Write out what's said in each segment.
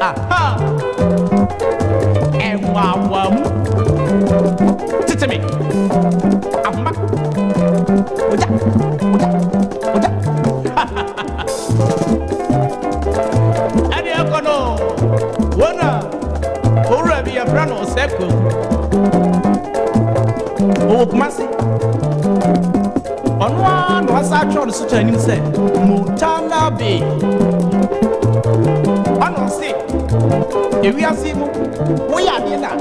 Aha! Ɛnwaawa mu. Tete me. Ahoma. Ogya. Ogya. Ogya. Ɛne ɛkɔ no. Wɔn a owura bi yɛfrɛ no sɛ kwaku. Ɔwɔ Kumasi. Ɔno ara na wasan atwerɛ no so to anim sɛ Mutanabi. Ɔna ɔse, ewiase yi mu, woyɛ adeɛ no a,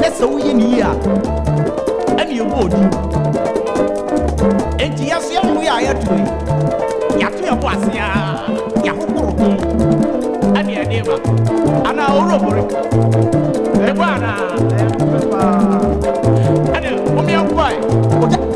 na sɛ woyɛ ne yie a, ɛne yɛbɔ odin. Enti yɛso yɛne wo yɛ a yɛto yi, yɛato yɛn bo ase a, yɛhohoro ho, ɛne yɛde ba. Anaa ɔwurɔbore, ɛbɔ anaa? Ɛne, wɔn yɛn kɔɛ, ɔda.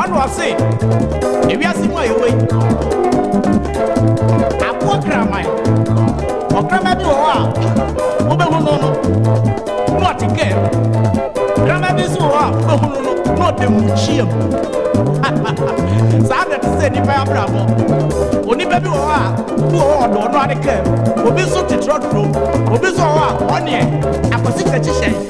Ɔno ɔse, ewiase mu a yɛwɔ yi, aboɔ kraman, ɔkraman bi wɔ hɔ a wobɛhu no no na ɔte kɛɛ mu. Kraman bi nso wɔ hɔ a wobɛhu no no na ɔda mu kyia mu. Saa na ɛte sɛ nnipa abrabɔ. Onipa bi wɔ hɔ a bi wɔ hɔ ɔdɔ ɔno ade kɛɛ mu. Obi nso te trɔtrɔ mu. Obi nso wɔ hɔ a ɔneɛ akwasi sɛ kyehyɛn.